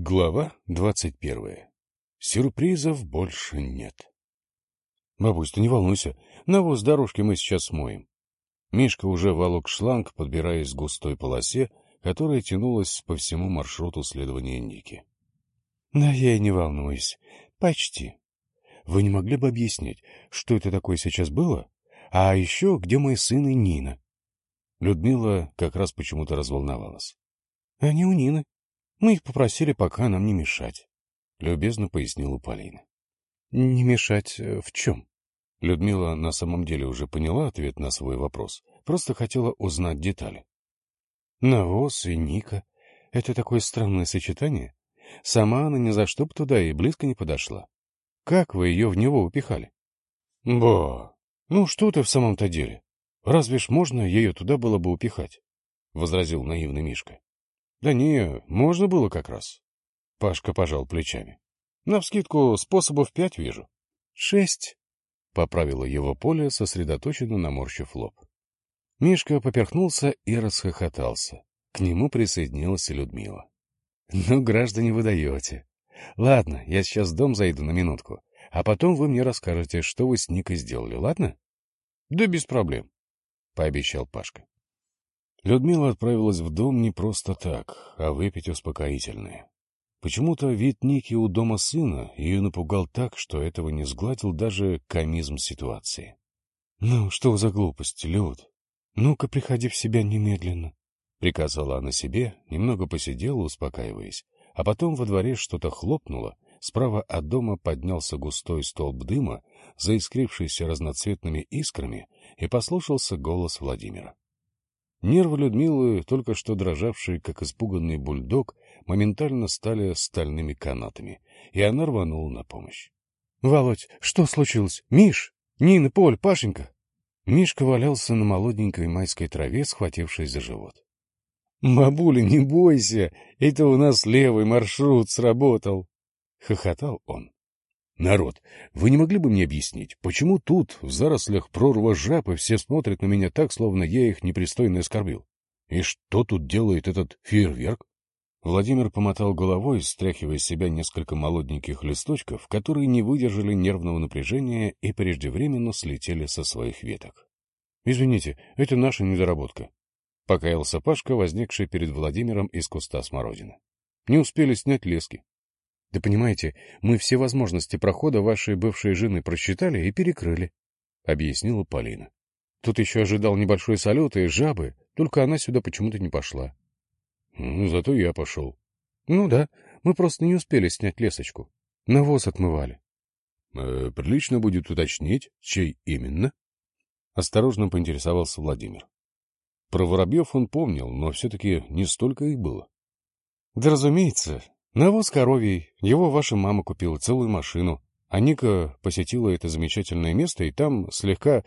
Глава двадцать первая. Сюрпризов больше нет. Бабусь, ты не волнуйся, навоз дорожки мы сейчас смоем. Мишка уже волок шланг, подбираясь к густой полосе, которая тянулась по всему маршруту следования Ники. Да я и не волнуюсь. Почти. Вы не могли бы объяснить, что это такое сейчас было? А еще где мой сын и Нина? Людмила как раз почему-то разволновалась. — Они у Нины, мы их попросили пока нам не мешать, — любезно пояснила Полина. — Не мешать э, в чем? Людмила на самом деле уже поняла ответ на свой вопрос, просто хотела узнать детали. Навоз и Ника — это такое странное сочетание. Сама она ни за что б туда и близко не подошла. Как вы ее в него упихали? — Ба, ну что ты в самом-то деле? Разве ж можно ее туда было бы упихать? — возразил наивный Мишка. Да не, можно было как раз. Пашка пожал плечами. Навскидку способов пять вижу. Шесть. Поправила его поле, сосредоточенно наморщив лоб. Мишка поперхнулся и расхохотался. К нему присоединилась Людмила. — Ну, граждане, вы даете. Ладно, я сейчас в дом зайду на минутку, а потом вы мне расскажете, что вы с Никой сделали, ладно? — Да без проблем, — пообещал Пашка. Людмила отправилась в дом не просто так, а выпить успокоительное. Почему-то вид Ники у дома сына ее напугал так, что этого не сгладил даже комизм ситуации. — Ну, что за глупости, Люд? Ну-ка, приходи в себя немедленно, — приказала она себе, немного посидела, успокаиваясь, а потом во дворе что-то хлопнуло, справа от дома поднялся густой столб дыма, заискрившийся разноцветными искрами, и послушался голос Владимира. Нервы Людмилы, только что дрожавшие, как испуганный бульдог, моментально стали стальными канатами, и она рванула на помощь. — Володь, что случилось? Миш! Нина, Поль, Пашенька! Мишка валялся на молоденькой майской траве, схватившись за живот. — Бабуля, не бойся, это у нас левый маршрут сработал! — хохотал он. Народ, вы не могли бы мне объяснить, почему тут, в зарослях прорва жабы, все смотрят на меня так, словно я их непристойно оскорбил? И что тут делает этот фейерверк? Владимир помотал головой, стряхивая с себя несколько молоденьких листочков, которые не выдержали нервного напряжения и преждевременно слетели со своих веток. — Извините, это наша недоработка. Покаялся Пашка, возникший перед Владимиром из куста смородины. Не успели снять лески. Да понимаете, мы все возможности прохода вашей бывшей жены просчитали и перекрыли, — объяснила Полина. Тут еще ожидал небольшой салют и жабы, только она сюда почему-то не пошла. Ну, зато я пошел. Ну да, мы просто не успели снять лесочку. Навоз отмывали. Э, прилично будет уточнить, чей именно? Осторожно поинтересовался Владимир. Про воробьев он помнил, но все-таки не столько их было. Да разумеется, Навоз коровий, его ваша мама купила целую машину, а Ника посетила это замечательное место и там слегка,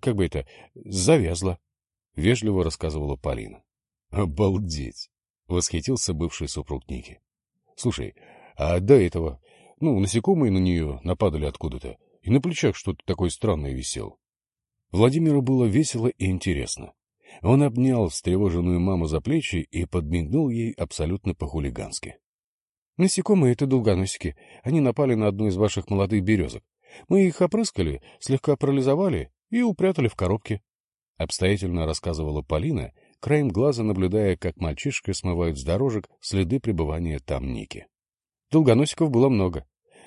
как бы это, завязла, — вежливо рассказывала Полина. — Обалдеть! — восхитился бывший супруг Ники. — Слушай, а до этого, ну, насекомые на нее нападали откуда-то, и на плечах что-то такое странное висело. Владимиру было весело и интересно. Он обнял встревоженную маму за плечи и подмигнул ей абсолютно по-хулигански. Насекомые — это долгоносики. Они напали на одну из ваших молодых березок. Мы их опрыскали, слегка парализовали и упрятали в коробке. Обстоятельно рассказывала Полина, краем глаза наблюдая, как мальчишка смывают с дорожек следы пребывания там Ники. Долгоносиков было много.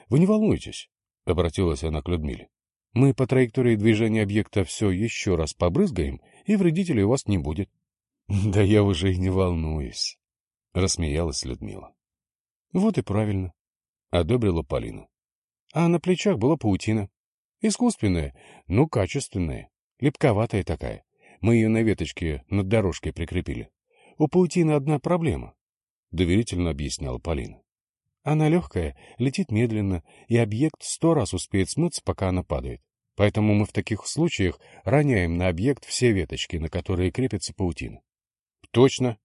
Вы не волнуйтесь, — обратилась она к Людмиле. Мы по траектории движения объекта все еще раз побрызгаем, и вредителей у вас не будет. — Да я уже и не волнуюсь, — рассмеялась Людмила. Вот и правильно, — одобрила Полина. А на плечах была паутина. Искусственная, но качественная, липковатая такая. Мы ее на веточке над дорожкой прикрепили. У паутины одна проблема, — доверительно объясняла Полина. Она легкая, летит медленно, и объект сто раз успеет смыться, пока она падает. Поэтому мы в таких случаях роняем на объект все веточки, на которые крепится паутина. — Точно,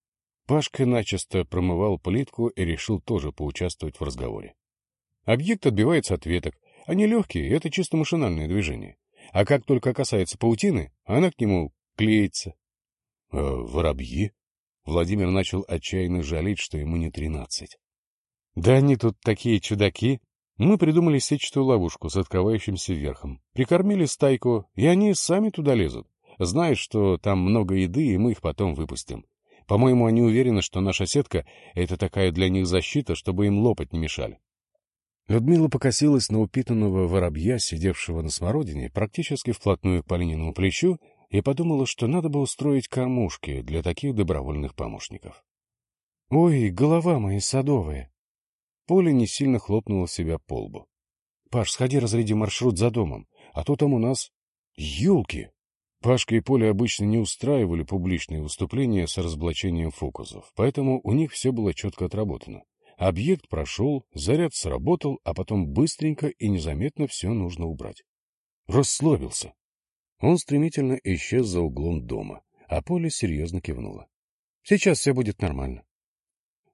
Пашка начисто промывал плитку и решил тоже поучаствовать в разговоре. Объект отбивается от веток. Они легкие, это чисто машинальное движение. А как только касается паутины, она к нему клеится. — А воробьи? Владимир начал отчаянно жалеть, что ему не тринадцать. Да они тут такие чудаки. Мы придумали сетчатую ловушку с открывающимся верхом. Прикормили стайку, и они сами туда лезут. Знают, что там много еды, и мы их потом выпустим. По-моему, они уверены, что наша сетка — это такая для них защита, чтобы им лопать не мешали. Людмила покосилась на упитанного воробья, сидевшего на смородине, практически вплотную к Полининому плечу, и подумала, что надо бы устроить кормушки для таких добровольных помощников. — Ой, голова моя садовая! Поля не сильно хлопнула себя по лбу. — Паш, сходи разряди маршрут за домом, а то там у нас... Ёлки! Пашка и Поля обычно не устраивали публичные выступления с разоблачением фокусов, поэтому у них все было четко отработано. Объект прошел, заряд сработал, а потом быстренько и незаметно все нужно убрать. Расслабился. Он стремительно исчез за углом дома, а Поля серьезно кивнула. — Сейчас все будет нормально.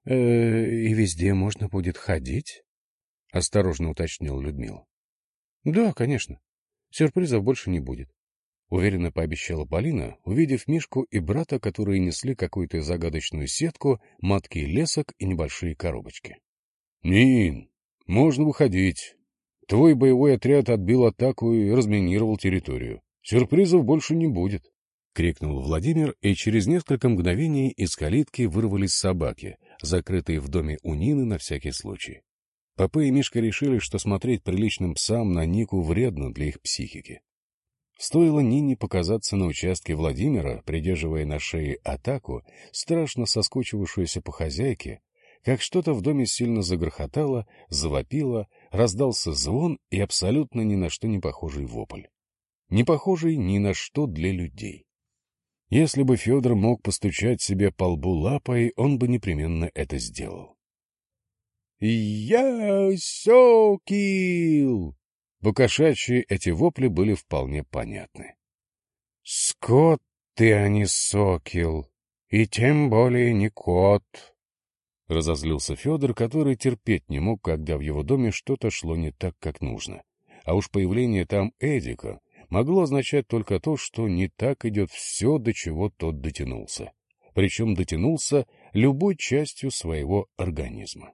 «Э, — И везде можно будет ходить? — осторожно уточнил Людмила. — Да, конечно. Сюрпризов больше не будет. — уверенно пообещала Полина, увидев Мишку и брата, которые несли какую-то загадочную сетку, матки лесок и небольшие коробочки. — Нин, можно выходить. Твой боевой отряд отбил атаку и разминировал территорию. Сюрпризов больше не будет. — крикнул Владимир, и через несколько мгновений из калитки вырвались собаки, закрытые в доме у Нины на всякий случай. Папа и Мишка решили, что смотреть приличным псам на Нику вредно для их психики. Стоило Нине показаться на участке Владимира, придерживая на шее атаку, страшно соскучивавшуюся по хозяйке, как что-то в доме сильно загрохотало, завопило, раздался звон и абсолютно ни на что не похожий вопль. Не похожий ни на что для людей. Если бы Федор мог постучать себе по лбу лапой, он бы непременно это сделал. «Я сокил!» Букошачьи эти вопли были вполне понятны. «Скот ты, а не сокил, и тем более не кот!» Разозлился Федор, который терпеть не мог, когда в его доме что-то шло не так, как нужно. А уж появление там Эдика могло означать только то, что не так идет все, до чего тот дотянулся. Причем дотянулся любой частью своего организма.